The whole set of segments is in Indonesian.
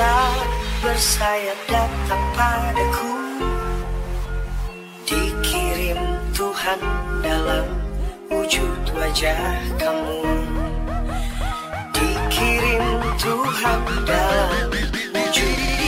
cinta bersayap datang padaku Dikirim Tuhan dalam wujud wajah kamu. Dikirim Tuhan dalam wujud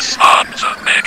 us on the